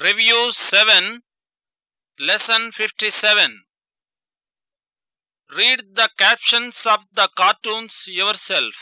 Review 7 Lesson 57 Read the captions of the cartoons yourself.